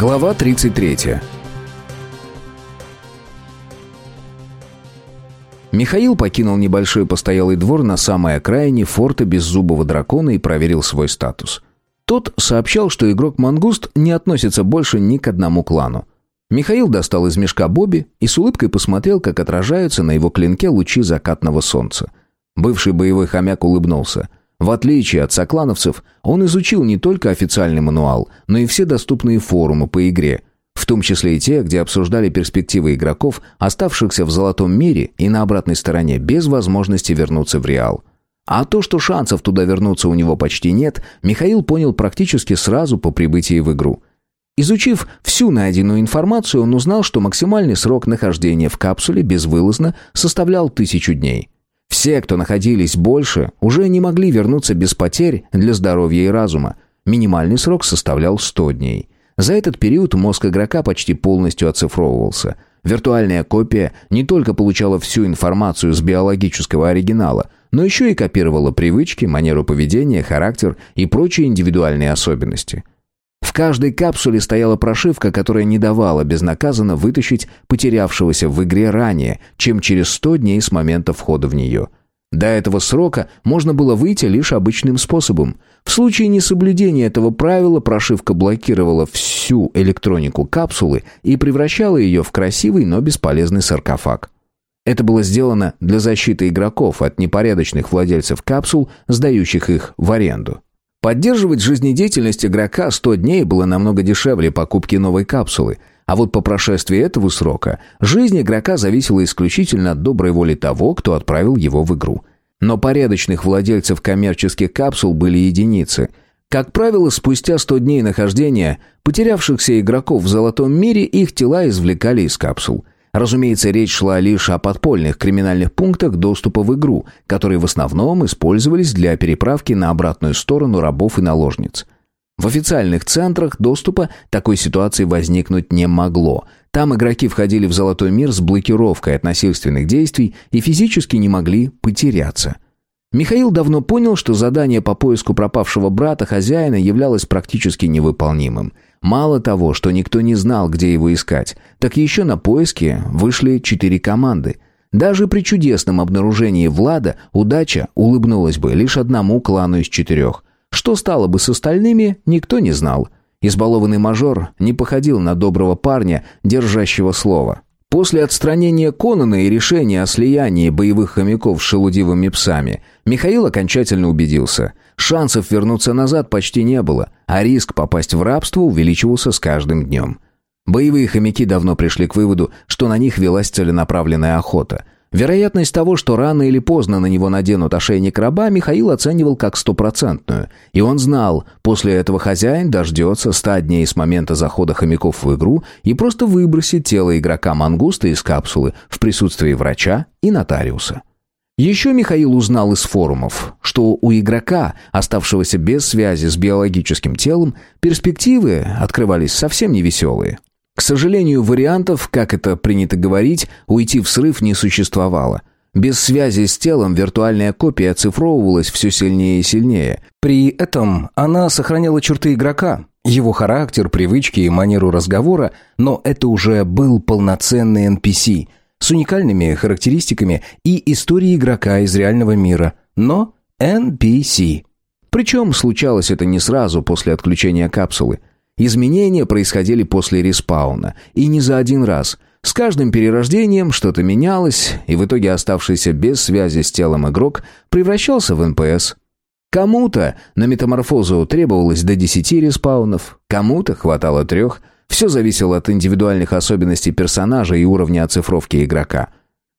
Глава 33. Михаил покинул небольшой постоялый двор на самой окраине форта беззубого дракона и проверил свой статус. Тот сообщал, что игрок Мангуст не относится больше ни к одному клану. Михаил достал из мешка Бобби и с улыбкой посмотрел, как отражаются на его клинке лучи закатного солнца. Бывший боевой хомяк улыбнулся – в отличие от соклановцев, он изучил не только официальный мануал, но и все доступные форумы по игре, в том числе и те, где обсуждали перспективы игроков, оставшихся в золотом мире и на обратной стороне без возможности вернуться в Реал. А то, что шансов туда вернуться у него почти нет, Михаил понял практически сразу по прибытии в игру. Изучив всю найденную информацию, он узнал, что максимальный срок нахождения в капсуле безвылазно составлял тысячу дней. Все, кто находились больше, уже не могли вернуться без потерь для здоровья и разума. Минимальный срок составлял 100 дней. За этот период мозг игрока почти полностью оцифровывался. Виртуальная копия не только получала всю информацию с биологического оригинала, но еще и копировала привычки, манеру поведения, характер и прочие индивидуальные особенности. В каждой капсуле стояла прошивка, которая не давала безнаказанно вытащить потерявшегося в игре ранее, чем через 100 дней с момента входа в нее. До этого срока можно было выйти лишь обычным способом. В случае несоблюдения этого правила прошивка блокировала всю электронику капсулы и превращала ее в красивый, но бесполезный саркофаг. Это было сделано для защиты игроков от непорядочных владельцев капсул, сдающих их в аренду. Поддерживать жизнедеятельность игрока 100 дней было намного дешевле покупки новой капсулы, а вот по прошествии этого срока жизнь игрока зависела исключительно от доброй воли того, кто отправил его в игру. Но порядочных владельцев коммерческих капсул были единицы. Как правило, спустя 100 дней нахождения потерявшихся игроков в золотом мире их тела извлекали из капсул – Разумеется, речь шла лишь о подпольных криминальных пунктах доступа в игру, которые в основном использовались для переправки на обратную сторону рабов и наложниц. В официальных центрах доступа такой ситуации возникнуть не могло. Там игроки входили в золотой мир с блокировкой от насильственных действий и физически не могли потеряться. Михаил давно понял, что задание по поиску пропавшего брата хозяина являлось практически невыполнимым – Мало того, что никто не знал, где его искать, так еще на поиски вышли четыре команды. Даже при чудесном обнаружении Влада удача улыбнулась бы лишь одному клану из четырех. Что стало бы с остальными, никто не знал. Избалованный мажор не походил на доброго парня, держащего слово. После отстранения Конана и решения о слиянии боевых хомяков с шелудивыми псами, Михаил окончательно убедился. Шансов вернуться назад почти не было, а риск попасть в рабство увеличивался с каждым днем. Боевые хомяки давно пришли к выводу, что на них велась целенаправленная охота – Вероятность того, что рано или поздно на него наденут ошейник раба, Михаил оценивал как стопроцентную. И он знал, после этого хозяин дождется ста дней с момента захода хомяков в игру и просто выбросит тело игрока мангуста из капсулы в присутствии врача и нотариуса. Еще Михаил узнал из форумов, что у игрока, оставшегося без связи с биологическим телом, перспективы открывались совсем невеселые. К сожалению, вариантов, как это принято говорить, уйти в срыв не существовало. Без связи с телом виртуальная копия оцифровывалась все сильнее и сильнее. При этом она сохраняла черты игрока, его характер, привычки и манеру разговора, но это уже был полноценный NPC с уникальными характеристиками и историей игрока из реального мира, но NPC. Причем случалось это не сразу после отключения капсулы – Изменения происходили после респауна, и не за один раз. С каждым перерождением что-то менялось, и в итоге оставшийся без связи с телом игрок превращался в НПС. Кому-то на метаморфозу требовалось до 10 респаунов, кому-то хватало трех. Все зависело от индивидуальных особенностей персонажа и уровня оцифровки игрока.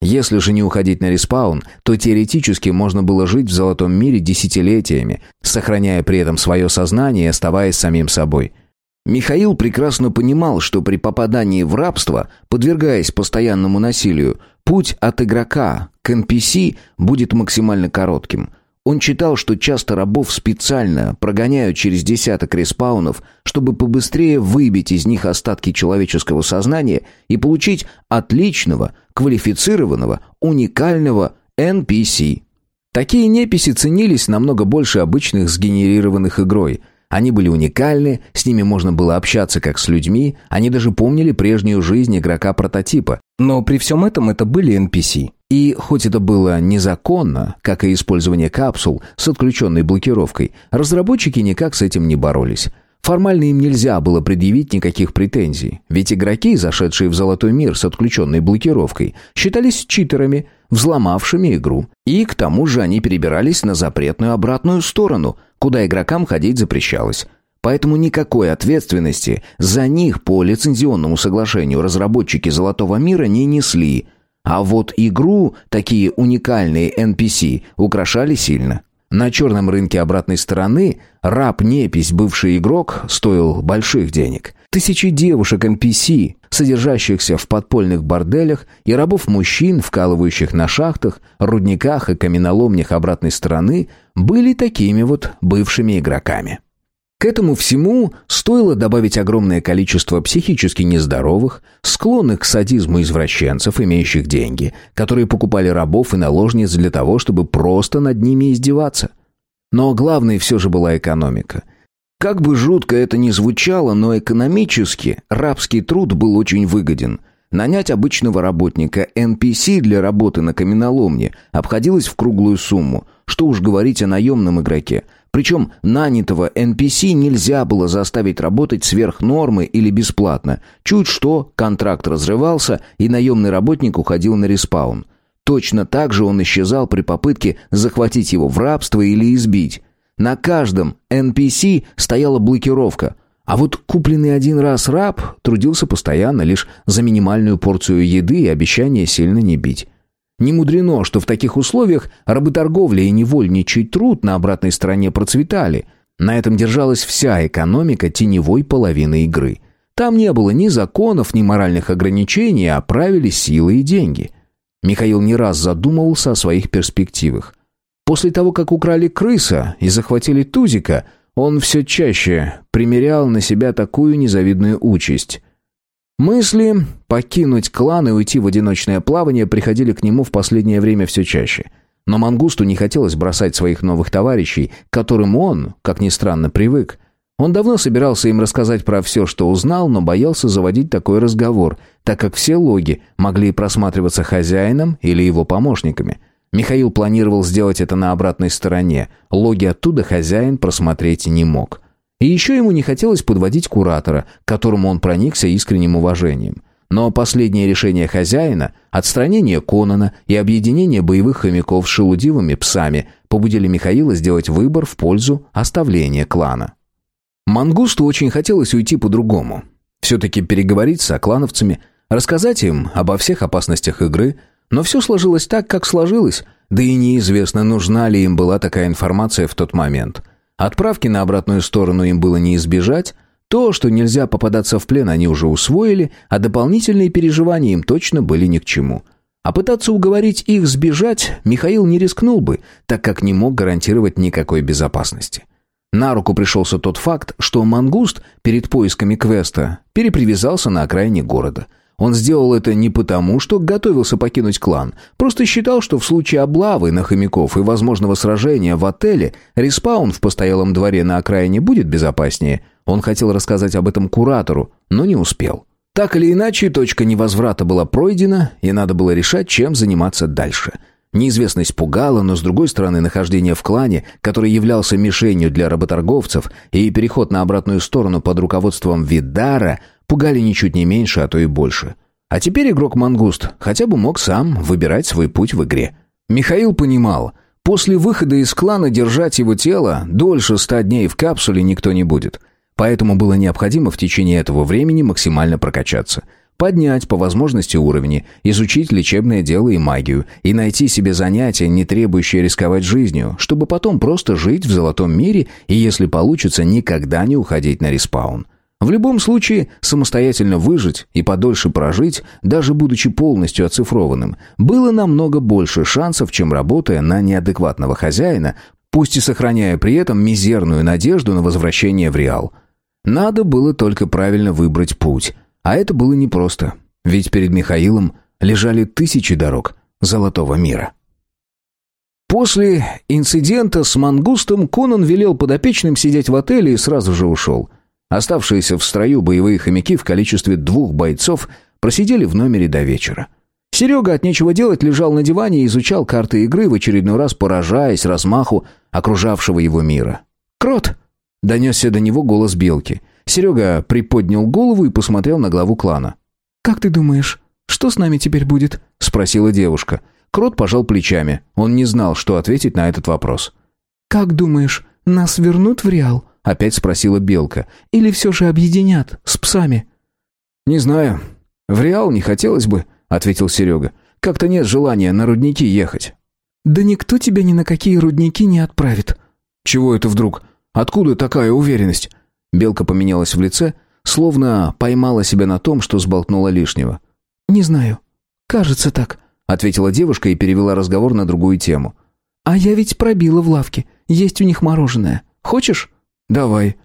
Если же не уходить на респаун, то теоретически можно было жить в золотом мире десятилетиями, сохраняя при этом свое сознание и оставаясь самим собой – Михаил прекрасно понимал, что при попадании в рабство, подвергаясь постоянному насилию, путь от игрока к NPC будет максимально коротким. Он читал, что часто рабов специально прогоняют через десяток респаунов, чтобы побыстрее выбить из них остатки человеческого сознания и получить отличного, квалифицированного, уникального NPC. Такие неписи ценились намного больше обычных сгенерированных игрой – Они были уникальны, с ними можно было общаться как с людьми, они даже помнили прежнюю жизнь игрока-прототипа. Но при всем этом это были NPC. И хоть это было незаконно, как и использование капсул с отключенной блокировкой, разработчики никак с этим не боролись. Формально им нельзя было предъявить никаких претензий, ведь игроки, зашедшие в золотой мир с отключенной блокировкой, считались читерами, взломавшими игру. И к тому же они перебирались на запретную обратную сторону, куда игрокам ходить запрещалось. Поэтому никакой ответственности за них по лицензионному соглашению разработчики «Золотого мира» не несли. А вот игру такие уникальные NPC украшали сильно. На черном рынке обратной стороны раб-непись, бывший игрок, стоил больших денег. Тысячи девушек NPC, содержащихся в подпольных борделях, и рабов-мужчин, вкалывающих на шахтах, рудниках и каменоломнях обратной стороны, были такими вот бывшими игроками. К этому всему стоило добавить огромное количество психически нездоровых, склонных к садизму извращенцев, имеющих деньги, которые покупали рабов и наложниц для того, чтобы просто над ними издеваться. Но главной все же была экономика. Как бы жутко это ни звучало, но экономически рабский труд был очень выгоден. Нанять обычного работника NPC для работы на каменоломне обходилось в круглую сумму, что уж говорить о наемном игроке – причем нанятого NPC нельзя было заставить работать сверх нормы или бесплатно. Чуть что, контракт разрывался, и наемный работник уходил на респаун. Точно так же он исчезал при попытке захватить его в рабство или избить. На каждом NPC стояла блокировка, а вот купленный один раз раб трудился постоянно лишь за минимальную порцию еды и обещание сильно не бить. Не мудрено, что в таких условиях работорговля и невольничий труд на обратной стороне процветали. На этом держалась вся экономика теневой половины игры. Там не было ни законов, ни моральных ограничений, а правили силы и деньги. Михаил не раз задумывался о своих перспективах. После того, как украли крыса и захватили Тузика, он все чаще примерял на себя такую незавидную участь. Мысли покинуть клан и уйти в одиночное плавание приходили к нему в последнее время все чаще. Но Мангусту не хотелось бросать своих новых товарищей, к которым он, как ни странно, привык. Он давно собирался им рассказать про все, что узнал, но боялся заводить такой разговор, так как все логи могли просматриваться хозяином или его помощниками. Михаил планировал сделать это на обратной стороне. Логи оттуда хозяин просмотреть не мог. И еще ему не хотелось подводить куратора, к которому он проникся искренним уважением. Но последнее решение хозяина, отстранение Конона и объединение боевых хомяков с шелудивыми псами побудили Михаила сделать выбор в пользу оставления клана. Мангусту очень хотелось уйти по-другому. Все-таки переговорить с оклановцами, рассказать им обо всех опасностях игры, но все сложилось так, как сложилось, да и неизвестно, нужна ли им была такая информация в тот момент – Отправки на обратную сторону им было не избежать. То, что нельзя попадаться в плен, они уже усвоили, а дополнительные переживания им точно были ни к чему. А пытаться уговорить их сбежать Михаил не рискнул бы, так как не мог гарантировать никакой безопасности. На руку пришелся тот факт, что мангуст перед поисками квеста перепривязался на окраине города – он сделал это не потому, что готовился покинуть клан, просто считал, что в случае облавы на хомяков и возможного сражения в отеле респаун в постоялом дворе на окраине будет безопаснее. Он хотел рассказать об этом куратору, но не успел. Так или иначе, точка невозврата была пройдена, и надо было решать, чем заниматься дальше. Неизвестность пугала, но с другой стороны, нахождение в клане, который являлся мишенью для работорговцев, и переход на обратную сторону под руководством Видара пугали ничуть не меньше, а то и больше. А теперь игрок Мангуст хотя бы мог сам выбирать свой путь в игре. Михаил понимал, после выхода из клана держать его тело дольше ста дней в капсуле никто не будет. Поэтому было необходимо в течение этого времени максимально прокачаться. Поднять по возможности уровни, изучить лечебное дело и магию, и найти себе занятие, не требующее рисковать жизнью, чтобы потом просто жить в золотом мире и, если получится, никогда не уходить на респаун. В любом случае, самостоятельно выжить и подольше прожить, даже будучи полностью оцифрованным, было намного больше шансов, чем работая на неадекватного хозяина, пусть и сохраняя при этом мизерную надежду на возвращение в Реал. Надо было только правильно выбрать путь, а это было непросто, ведь перед Михаилом лежали тысячи дорог золотого мира. После инцидента с мангустом Конан велел подопечным сидеть в отеле и сразу же ушел. Оставшиеся в строю боевые хомяки в количестве двух бойцов просидели в номере до вечера. Серега от нечего делать лежал на диване и изучал карты игры, в очередной раз поражаясь размаху окружавшего его мира. «Крот!» — донесся до него голос белки. Серега приподнял голову и посмотрел на главу клана. «Как ты думаешь, что с нами теперь будет?» — спросила девушка. Крот пожал плечами. Он не знал, что ответить на этот вопрос. «Как думаешь, нас вернут в Реал?» — опять спросила белка. «Или все же объединят с псами?» «Не знаю. В Реал не хотелось бы», — ответил Серега. «Как-то нет желания на рудники ехать». «Да никто тебя ни на какие рудники не отправит». «Чего это вдруг? Откуда такая уверенность?» Белка поменялась в лице, словно поймала себя на том, что сболтнула лишнего. «Не знаю. Кажется так», — ответила девушка и перевела разговор на другую тему. «А я ведь пробила в лавке. Есть у них мороженое. Хочешь?» «Давай».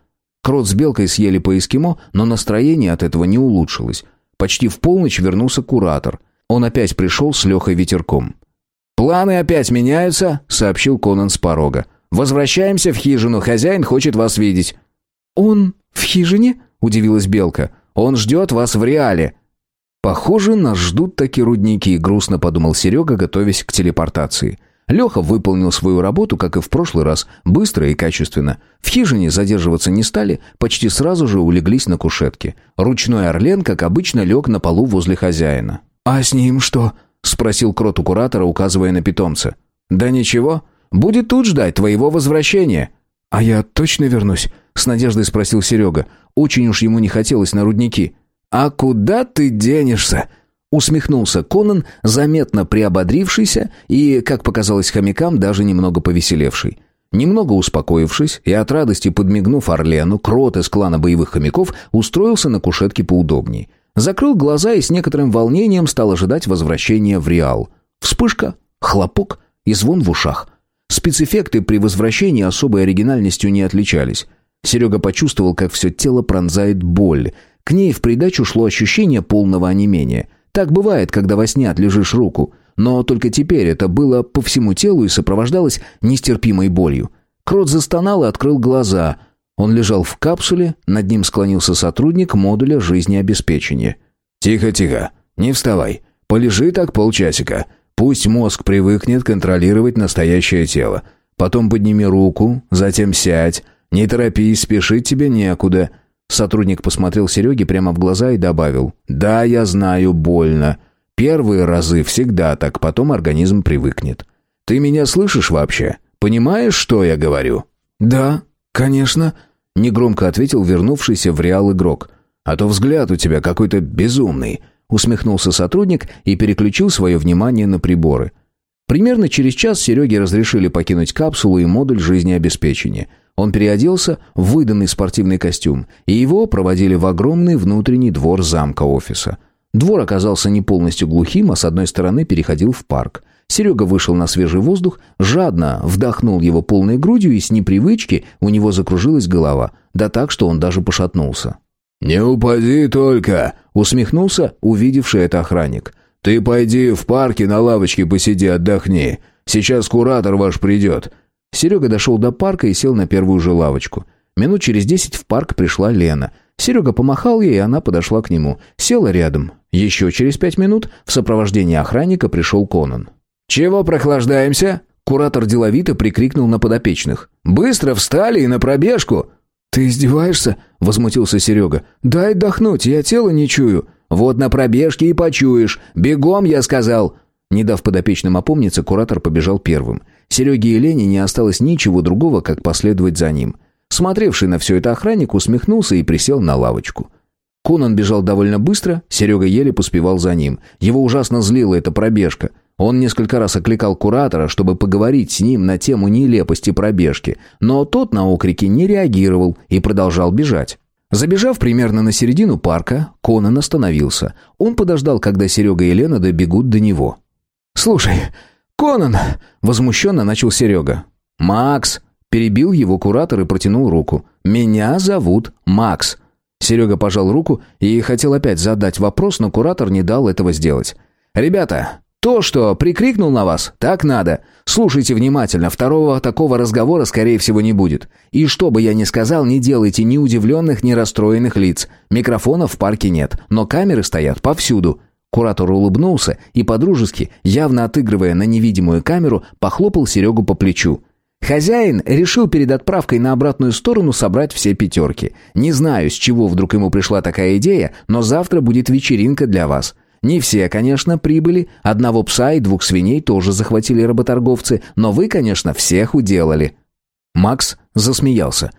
Крот с Белкой съели по эскимо, но настроение от этого не улучшилось. Почти в полночь вернулся куратор. Он опять пришел с Лехой ветерком. «Планы опять меняются», — сообщил Конан с порога. «Возвращаемся в хижину. Хозяин хочет вас видеть». «Он в хижине?» — удивилась Белка. «Он ждет вас в реале». «Похоже, нас ждут такие рудники», — грустно подумал Серега, готовясь к телепортации. Леха выполнил свою работу, как и в прошлый раз, быстро и качественно. В хижине задерживаться не стали, почти сразу же улеглись на кушетке. Ручной Орлен, как обычно, лег на полу возле хозяина. «А с ним что?» — спросил крот у куратора, указывая на питомца. «Да ничего. Будет тут ждать твоего возвращения». «А я точно вернусь?» — с надеждой спросил Серега. Очень уж ему не хотелось на рудники. «А куда ты денешься?» Усмехнулся Конан, заметно приободрившийся и, как показалось хомякам, даже немного повеселевший. Немного успокоившись и от радости подмигнув Орлену, крот из клана боевых хомяков устроился на кушетке поудобней. Закрыл глаза и с некоторым волнением стал ожидать возвращения в Реал. Вспышка, хлопок и звон в ушах. Спецэффекты при возвращении особой оригинальностью не отличались. Серега почувствовал, как все тело пронзает боль. К ней в придачу шло ощущение полного онемения. Так бывает, когда во сне отлежишь руку. Но только теперь это было по всему телу и сопровождалось нестерпимой болью. Крот застонал и открыл глаза. Он лежал в капсуле, над ним склонился сотрудник модуля жизнеобеспечения. «Тихо, тихо, не вставай. Полежи так полчасика. Пусть мозг привыкнет контролировать настоящее тело. Потом подними руку, затем сядь. Не торопись, спешить тебе некуда». Сотрудник посмотрел Сереге прямо в глаза и добавил. «Да, я знаю, больно. Первые разы всегда так, потом организм привыкнет. Ты меня слышишь вообще? Понимаешь, что я говорю?» «Да, конечно», — негромко ответил вернувшийся в Реал игрок. «А то взгляд у тебя какой-то безумный усмехнулся сотрудник и переключил свое внимание на приборы. Примерно через час Сереге разрешили покинуть капсулу и модуль жизнеобеспечения. Он переоделся в выданный спортивный костюм, и его проводили в огромный внутренний двор замка офиса. Двор оказался не полностью глухим, а с одной стороны переходил в парк. Серега вышел на свежий воздух, жадно вдохнул его полной грудью, и с непривычки у него закружилась голова, да так, что он даже пошатнулся. «Не упади только!» — усмехнулся, увидевший это охранник. «Ты пойди в парке на лавочке посиди, отдохни. Сейчас куратор ваш придет». Серега дошел до парка и сел на первую же лавочку. Минут через десять в парк пришла Лена. Серега помахал ей, и она подошла к нему. Села рядом. Еще через пять минут в сопровождении охранника пришел Конан. «Чего прохлаждаемся?» Куратор деловито прикрикнул на подопечных. «Быстро встали и на пробежку!» «Ты издеваешься?» — возмутился Серега. «Дай отдохнуть, я тело не чую». «Вот на пробежке и почуешь. Бегом, я сказал!» Не дав подопечным опомниться, куратор побежал первым. Сереге и Лене не осталось ничего другого, как последовать за ним. Смотревший на все это охранник усмехнулся и присел на лавочку. Конан бежал довольно быстро, Серега еле поспевал за ним. Его ужасно злила эта пробежка — он несколько раз окликал куратора, чтобы поговорить с ним на тему нелепости пробежки, но тот на окрики не реагировал и продолжал бежать. Забежав примерно на середину парка, Конан остановился. Он подождал, когда Серега и Лена добегут до него. «Слушай, Конан!» — возмущенно начал Серега. «Макс!» — перебил его куратор и протянул руку. «Меня зовут Макс!» Серега пожал руку и хотел опять задать вопрос, но куратор не дал этого сделать. «Ребята, то, что прикрикнул на вас, так надо. Слушайте внимательно, второго такого разговора, скорее всего, не будет. И что бы я ни сказал, не делайте ни удивленных, ни расстроенных лиц. Микрофонов в парке нет, но камеры стоят повсюду». Куратор улыбнулся и подружески, явно отыгрывая на невидимую камеру, похлопал Серегу по плечу. Хозяин решил перед отправкой на обратную сторону собрать все пятерки. Не знаю, с чего вдруг ему пришла такая идея, но завтра будет вечеринка для вас. Не все, конечно, прибыли. Одного пса и двух свиней тоже захватили работорговцы, но вы, конечно, всех уделали». Макс засмеялся.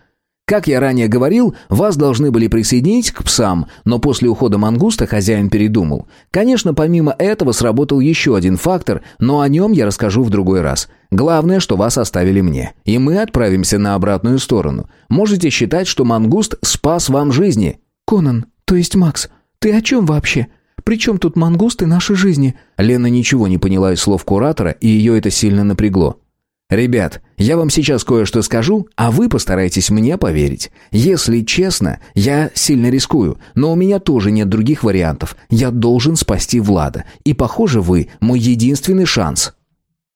Как я ранее говорил, вас должны были присоединить к псам, но после ухода мангуста хозяин передумал. Конечно, помимо этого сработал еще один фактор, но о нем я расскажу в другой раз. Главное, что вас оставили мне, и мы отправимся на обратную сторону. Можете считать, что мангуст спас вам жизни. Конан, то есть Макс, ты о чем вообще? Причем тут мангусты нашей жизни?» Лена ничего не поняла из слов куратора, и ее это сильно напрягло. «Ребят, я вам сейчас кое-что скажу, а вы постарайтесь мне поверить. Если честно, я сильно рискую, но у меня тоже нет других вариантов. Я должен спасти Влада, и, похоже, вы мой единственный шанс».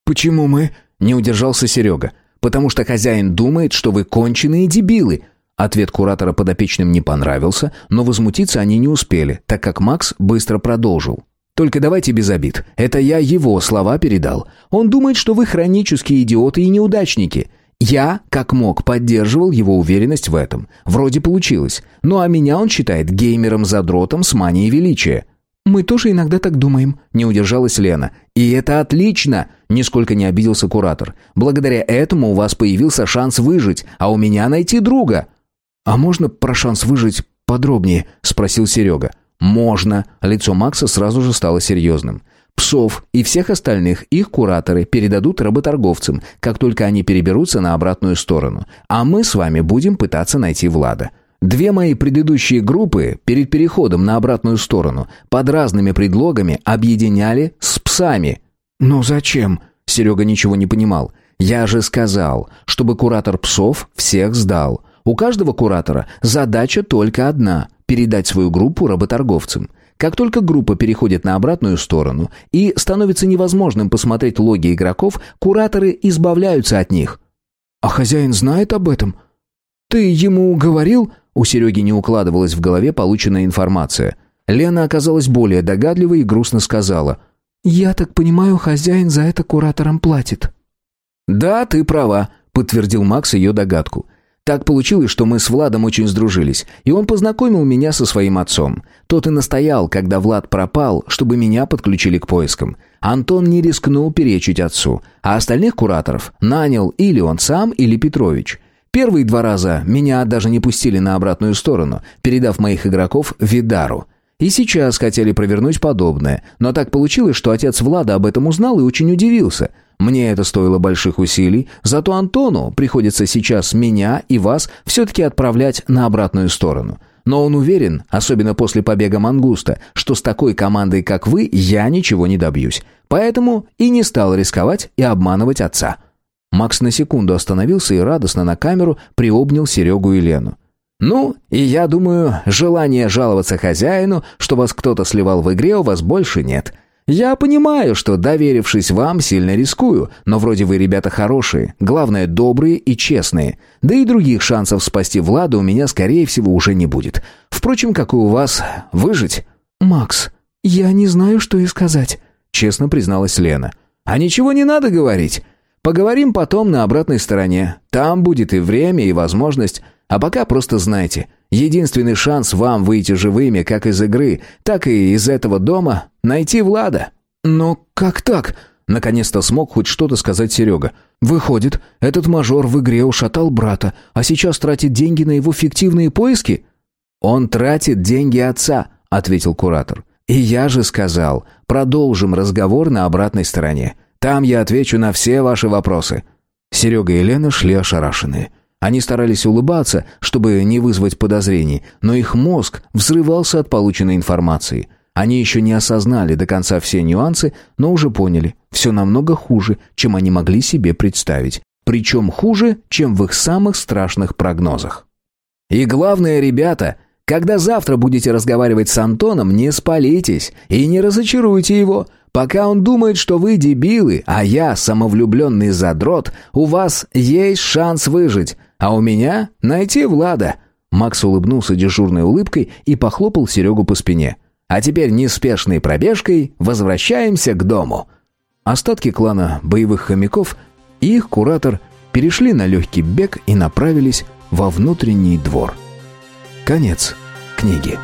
«Почему мы?» — не удержался Серега. «Потому что хозяин думает, что вы конченые дебилы». Ответ куратора подопечным не понравился, но возмутиться они не успели, так как Макс быстро продолжил. Только давайте без обид. Это я его слова передал. Он думает, что вы хронические идиоты и неудачники. Я, как мог, поддерживал его уверенность в этом. Вроде получилось. Ну а меня он считает геймером-задротом с манией величия. «Мы тоже иногда так думаем», — не удержалась Лена. «И это отлично!» — нисколько не обиделся куратор. «Благодаря этому у вас появился шанс выжить, а у меня найти друга». «А можно про шанс выжить подробнее?» — спросил Серега. «Можно». Лицо Макса сразу же стало серьезным. Псов и всех остальных их кураторы передадут работорговцам, как только они переберутся на обратную сторону. А мы с вами будем пытаться найти Влада. Две мои предыдущие группы перед переходом на обратную сторону под разными предлогами объединяли с псами. «Но зачем?» Серега ничего не понимал. «Я же сказал, чтобы куратор псов всех сдал. У каждого куратора задача только одна передать свою группу работорговцам. Как только группа переходит на обратную сторону и становится невозможным посмотреть логи игроков, кураторы избавляются от них. «А хозяин знает об этом?» «Ты ему говорил?» У Сереги не укладывалась в голове полученная информация. Лена оказалась более догадливой и грустно сказала. «Я так понимаю, хозяин за это куратором платит». «Да, ты права», — подтвердил Макс ее догадку. Так получилось, что мы с Владом очень сдружились, и он познакомил меня со своим отцом. Тот и настоял, когда Влад пропал, чтобы меня подключили к поискам. Антон не рискнул перечить отцу, а остальных кураторов нанял или он сам, или Петрович. Первые два раза меня даже не пустили на обратную сторону, передав моих игроков Видару. И сейчас хотели провернуть подобное, но так получилось, что отец Влада об этом узнал и очень удивился – мне это стоило больших усилий, зато Антону приходится сейчас меня и вас все-таки отправлять на обратную сторону. Но он уверен, особенно после побега Мангуста, что с такой командой, как вы, я ничего не добьюсь. Поэтому и не стал рисковать и обманывать отца». Макс на секунду остановился и радостно на камеру приобнял Серегу и Лену. «Ну, и я думаю, желания жаловаться хозяину, что вас кто-то сливал в игре, у вас больше нет. Я понимаю, что, доверившись вам, сильно рискую, но вроде вы ребята хорошие, главное, добрые и честные. Да и других шансов спасти Влада у меня, скорее всего, уже не будет. Впрочем, как и у вас, выжить. Макс, я не знаю, что и сказать, честно призналась Лена. А ничего не надо говорить. Поговорим потом на обратной стороне. Там будет и время, и возможность. А пока просто знайте, единственный шанс вам выйти живыми как из игры, так и из этого дома — найти Влада». «Но как так?» — наконец-то смог хоть что-то сказать Серега. «Выходит, этот мажор в игре ушатал брата, а сейчас тратит деньги на его фиктивные поиски?» «Он тратит деньги отца», — ответил куратор. «И я же сказал, продолжим разговор на обратной стороне. Там я отвечу на все ваши вопросы». Серега и Лена шли ошарашенные. Они старались улыбаться, чтобы не вызвать подозрений, но их мозг взрывался от полученной информации. Они еще не осознали до конца все нюансы, но уже поняли, все намного хуже, чем они могли себе представить. Причем хуже, чем в их самых страшных прогнозах. И главное, ребята, когда завтра будете разговаривать с Антоном, не спалитесь и не разочаруйте его. Пока он думает, что вы дебилы, а я самовлюбленный задрот, у вас есть шанс выжить, а у меня найти Влада». Макс улыбнулся дежурной улыбкой и похлопал Серегу по спине. «А теперь неспешной пробежкой возвращаемся к дому». Остатки клана боевых хомяков и их куратор перешли на легкий бег и направились во внутренний двор. Конец книги.